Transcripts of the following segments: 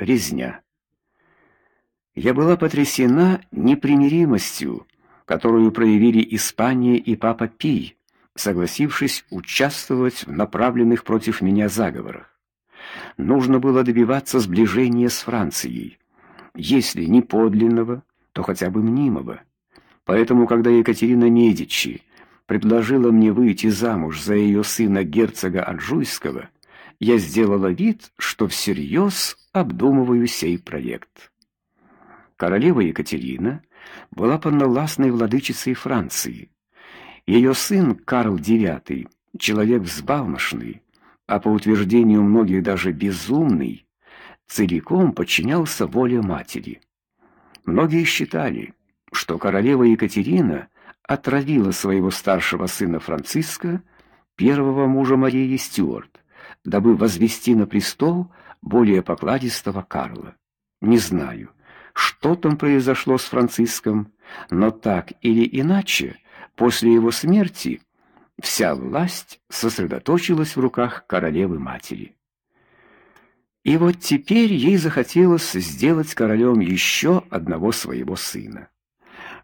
Резня. Я была потрясена непримиримостью, которую проявили Испания и папа Пий, согласившись участвовать в направленных против меня заговорах. Нужно было добиваться сближения с Францией, если не подлинного, то хотя бы мнимого. Поэтому, когда Екатерина Медичи предложила мне выйти замуж за ее сына герцога Анжуйского, я сделала вид, что всерьез обдумываю сей проект. Королева Екатерина была полновластной владычицей Франции. Ее сын Карл IX, человек взбалмошный, а по утверждению многих даже безумный, целиком подчинялся воле матери. Многие считали, что королева Екатерина отравила своего старшего сына Франциска, первого мужа Марии Стюарт, дабы возвести на престол более покладистого Карла. Не знаю, что там произошло с Франциском, но так или иначе, после его смерти вся власть сосредоточилась в руках королевы-матери. И вот теперь ей захотелось сделать королем еще одного своего сына.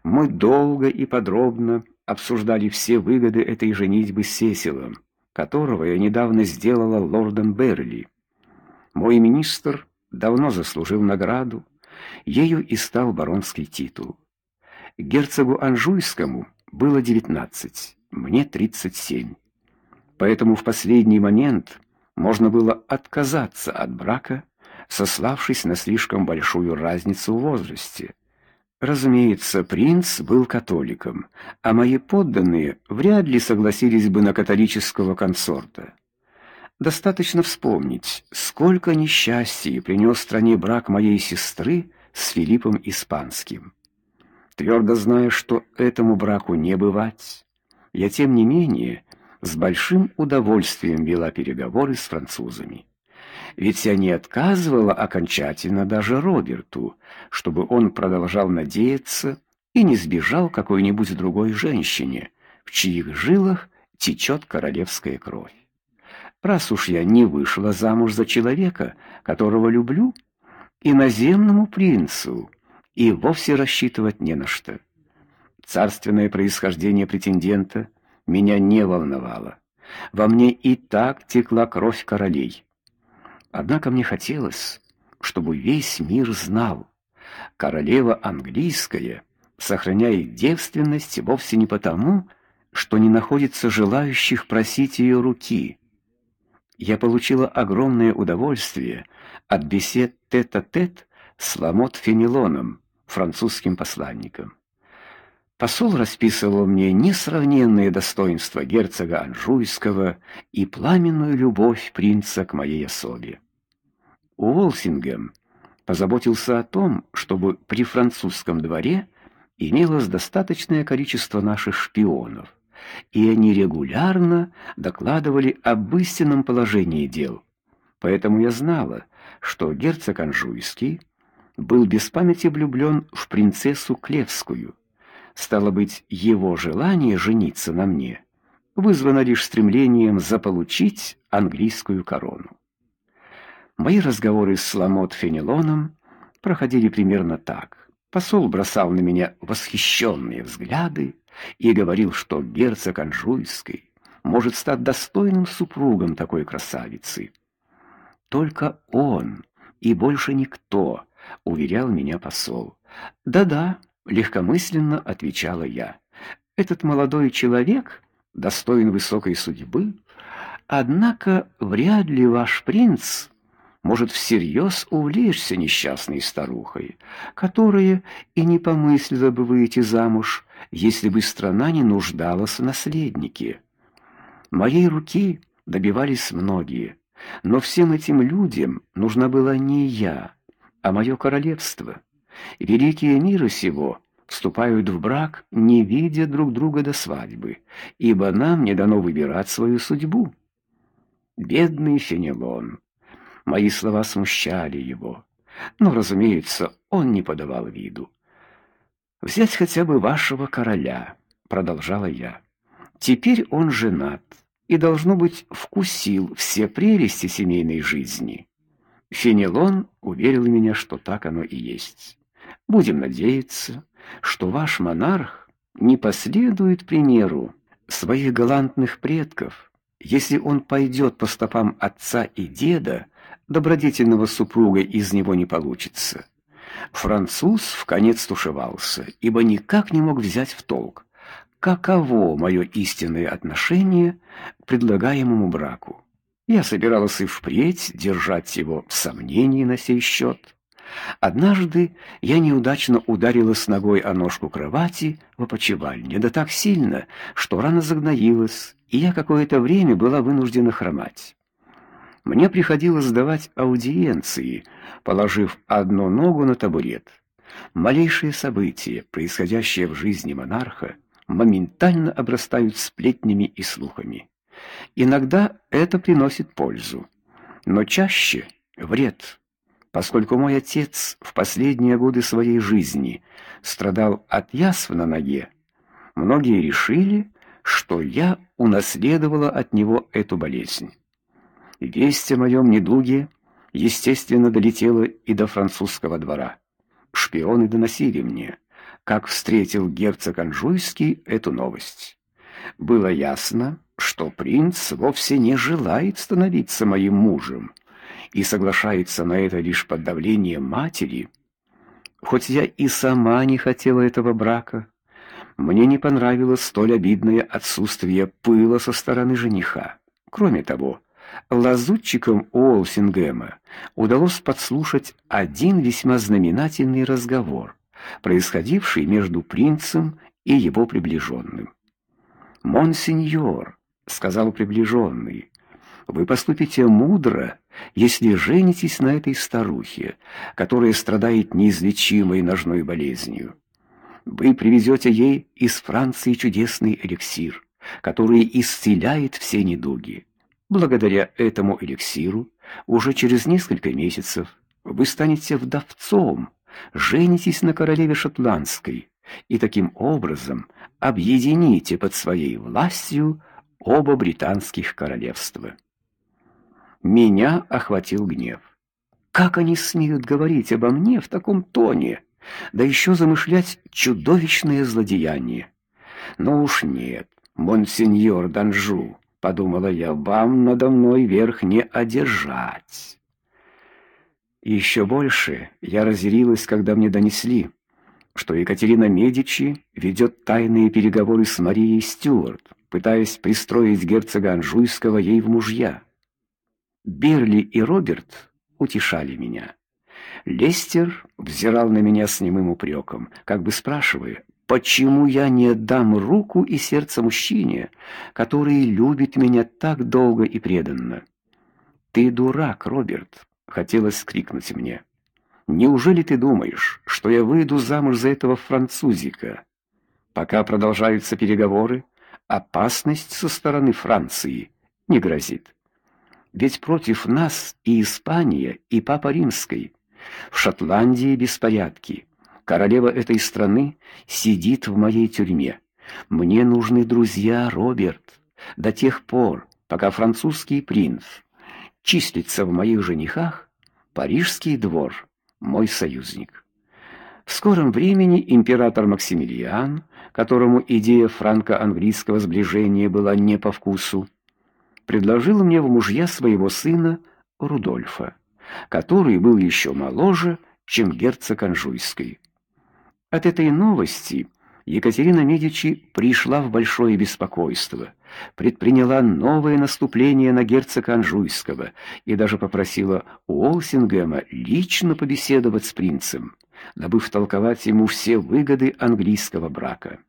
Мы долго и подробно обсуждали все выгоды этой женитьбы с Сесилом, которого я недавно сделала лордом Берли. Мой министр давно заслужил награду, ею и стал баронский титул. Герцогу Анжуйскому было девятнадцать, мне тридцать семь. Поэтому в последний момент можно было отказаться от брака, сославшись на слишком большую разницу в возрасте. Разумеется, принц был католиком, а мои подданные вряд ли согласились бы на католического консорта. Достаточно вспомнить, сколько несчастий принес стране брак моей сестры с Филиппом Испанским. Твердо зная, что этому браку не бывать, я тем не менее с большим удовольствием вела переговоры с французами ведь я не отказывала окончательно даже Роберту, чтобы он продолжал надеяться и не сбежал какой-нибудь другой женщине, в чьих жилах течет королевская кровь. Раз уж я не вышла замуж за человека, которого люблю, иноземному принцу и вовсе рассчитывать не на что. Царственное происхождение претендента меня не волновало. Во мне и так текла кровь королей. Однако мне хотелось, чтобы весь мир знал, королева английская сохраняет девственность вовсе не потому, что не находится желающих просить ее руки. Я получила огромное удовольствие от бесед тет-а-тет -тет с Ламот Фенелоном, французским посланником. Посол расписывал мне несравненные достоинства герцога Анжуйского и пламенную любовь принца к моей особе. Уолсингем позаботился о том, чтобы при французском дворе имелось достаточное количество наших шпионов, и они регулярно докладывали об истинном положении дел. Поэтому я знала, что герцог Анжуйский был без памяти влюблен в принцессу Клевскую. Стало быть, его желание жениться на мне вызвано лишь стремлением заполучить английскую корону. Мои разговоры с Ламот Фенелоном проходили примерно так. Посол бросал на меня восхищенные взгляды и говорил, что герцог Анжуйский может стать достойным супругом такой красавицы. Только он и больше никто, уверял меня посол. Да-да, легкомысленно отвечала я. Этот молодой человек достоин высокой судьбы, однако вряд ли ваш принц может всерьез увлечься несчастной старухой, которая и не помыслила бы выйти замуж, если бы страна не нуждалась в наследнике. Моей руки добивались многие, но всем этим людям нужна была не я, а мое королевство. Великие миры сего вступают в брак, не видя друг друга до свадьбы, ибо нам не дано выбирать свою судьбу. Бедный Фенелон. Мои слова смущали его, но, разумеется, он не подавал виду. Взять хотя бы вашего короля, продолжала я. Теперь он женат и должно быть вкусил все прелести семейной жизни. Фенелон уверил меня, что так оно и есть. Будем надеяться, что ваш монарх не последует примеру своих галантных предков. Если он пойдет по стопам отца и деда, добродетельного супруга из него не получится. Француз в конец тушевался, ибо никак не мог взять в толк, каково мое истинное отношение к предлагаемому браку. Я собиралась и впредь держать его в сомнении на сей счет. Однажды я неудачно ударилась ногой о ножку кровати в опочивальне, да так сильно, что рана загноилась, и я какое-то время была вынуждена хромать. Мне приходилось давать аудиенции, положив одну ногу на табурет. Малейшие события, происходящие в жизни монарха, моментально обрастают сплетнями и слухами. Иногда это приносит пользу, но чаще вред, поскольку мой отец в последние годы своей жизни страдал от язв на ноге. Многие решили, что я унаследовала от него эту болезнь. Весть о моем недуге, естественно, долетела и до французского двора. Шпионы доносили мне, как встретил герцог Анжуйский эту новость. Было ясно, что принц вовсе не желает становиться моим мужем и соглашается на это лишь под давлением матери. Хоть я и сама не хотела этого брака, мне не понравилось столь обидное отсутствие пыла со стороны жениха. Кроме того, лазутчикам Уолсингема удалось подслушать один весьма знаменательный разговор, происходивший между принцем и его приближенным. "Монсеньор", сказал приближенный, "вы поступите мудро, если женитесь на этой старухе, которая страдает неизлечимой ножной болезнью. Вы привезете ей из Франции чудесный эликсир, который исцеляет все недуги. Благодаря этому эликсиру уже через несколько месяцев вы станете вдовцом, женитесь на королеве шотландской и таким образом объедините под своей властью оба британских королевства. Меня охватил гнев. Как они смеют говорить обо мне в таком тоне, да еще замышлять чудовищное злодеяние? Но уж нет, монсеньор Данжу, подумала я, вам надо мной верх не одержать. И еще больше я разъярилась, когда мне донесли, что Екатерина Медичи ведет тайные переговоры с Марией Стюарт, пытаясь пристроить герцога Анжуйского ей в мужья. Берли и Роберт утешали меня. Лестер взирал на меня с немым упреком, как бы спрашивая, почему я не отдам руку и сердце мужчине, который любит меня так долго и преданно. Ты дурак, Роберт, хотелось крикнуть мне. Неужели ты думаешь, что я выйду замуж за этого французика? Пока продолжаются переговоры, опасность со стороны Франции не грозит. Ведь против нас и Испания, и папа Римский. В Шотландии беспорядки. Королева этой страны сидит в моей тюрьме. Мне нужны друзья, Роберт, до тех пор, пока французский принц числится в моих женихах, парижский двор мой союзник. В скором времени император Максимилиан, которому идея франко-английского сближения была не по вкусу, предложил мне в мужья своего сына Рудольфа, который был еще моложе, чем герцог Анжуйский. От этой новости Екатерина Медичи пришла в большое беспокойство, предприняла новое наступление на герцога Анжуйского и даже попросила Уолсингема лично побеседовать с принцем, дабы втолковать ему все выгоды английского брака.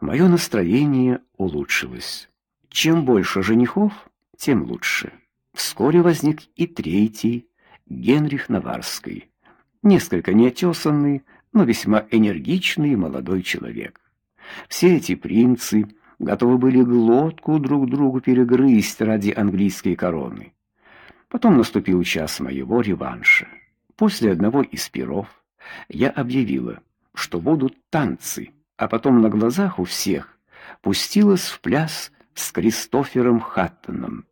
Мое настроение улучшилось. Чем больше женихов, тем лучше. Вскоре возник и третий, Генрих Наварский, несколько неотесанный, но весьма энергичный молодой человек. Все эти принцы готовы были глотку друг другу перегрызть ради английской короны. Потом наступил час моего реванша. После одного из пиров я объявила, что будут танцы, а потом на глазах у всех пустилась в пляс с Кристофером Хаттоном.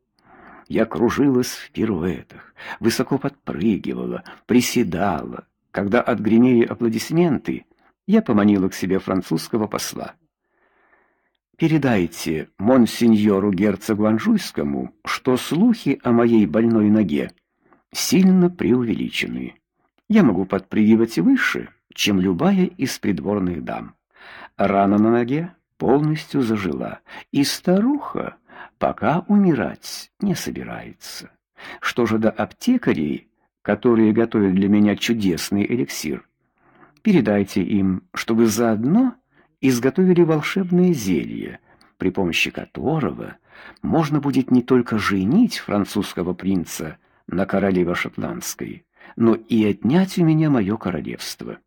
Я кружилась в пируэтах, высоко подпрыгивала, приседала. Когда отгремели аплодисменты, я поманила к себе французского посла. Передайте монсеньору герцогу Анжуйскому, что слухи о моей больной ноге сильно преувеличены. Я могу подпрыгивать выше, чем любая из придворных дам. Рана на ноге полностью зажила, и старуха пока умирать не собирается. Что же до аптекарей, которые готовят для меня чудесный эликсир? Передайте им, чтобы заодно изготовили волшебное зелье, при помощи которого можно будет не только женить французского принца на королеве шотландской, но и отнять у меня мое королевство.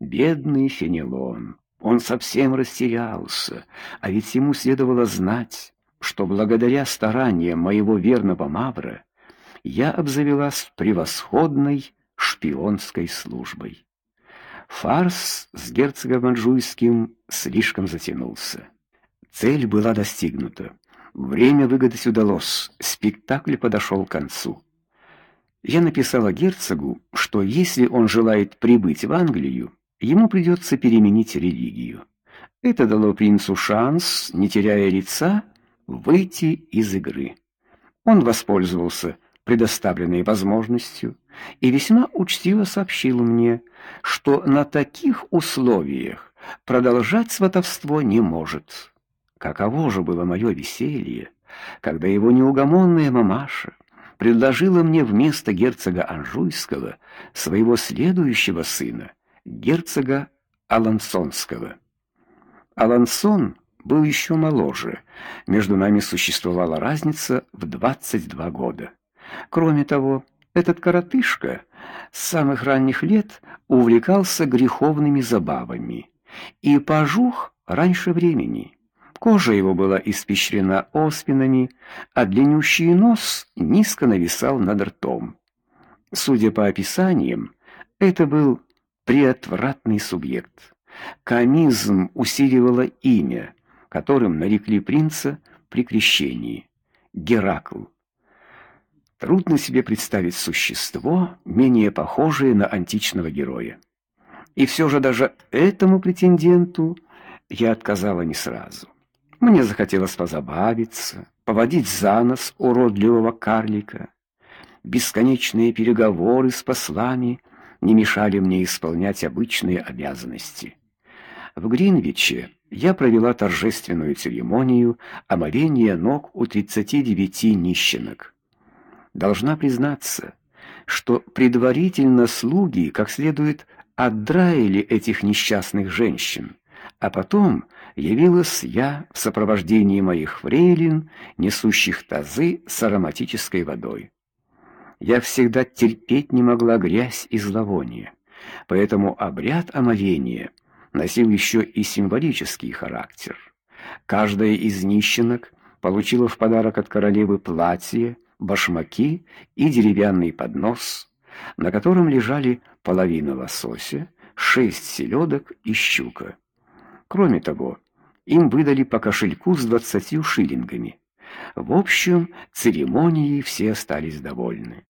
Бедный Фенелон, он совсем растерялся, а ведь ему следовало знать, что благодаря стараниям моего верного Мавра я обзавелась превосходной шпионской службой. Фарс с герцогом Анжуйским слишком затянулся. Цель была достигнута. Время выгадать удалось. Спектакль подошел к концу. Я написала герцогу, что если он желает прибыть в Англию, ему придется переменить религию. Это дало принцу шанс, не теряя лица, выйти из игры. Он воспользовался предоставленной возможностью и весьма учтиво сообщил мне, что на таких условиях продолжать сватовство не может. Каково же было мое веселье, когда его неугомонная мамаша предложила мне вместо герцога Анжуйского своего следующего сына, герцога Алансонского. Алансон был еще моложе. Между нами существовала разница в 22 года. Кроме того, этот коротышка с самых ранних лет увлекался греховными забавами и пожух раньше времени. Кожа его была испещрена оспинами, а длиннющий нос низко нависал над ртом. Судя по описаниям, это был приотвратный субъект. Комизм усиливало имя, которым нарекли принца при крещении Геракл. Трудно себе представить существо, менее похожее на античного героя. И все же даже этому претенденту я отказала не сразу. Мне захотелось позабавиться, поводить за нос уродливого карлика. Бесконечные переговоры с послами не мешали мне исполнять обычные обязанности. В Гринвиче я провела торжественную церемонию омовения ног у 39 нищенок. Должна признаться, что предварительно слуги как следует отдраили этих несчастных женщин, а потом явилась я в сопровождении моих фрейлин, несущих тазы с ароматической водой. Я всегда терпеть не могла грязь и зловоние, поэтому обряд омовения носил еще и символический характер. Каждая из нищенок получила в подарок от королевы платье, башмаки и деревянный поднос, на котором лежали половина лосося, шесть селедок и щука. Кроме того, им выдали по кошельку с двадцатью шиллингами. В общем, церемонией все остались довольны.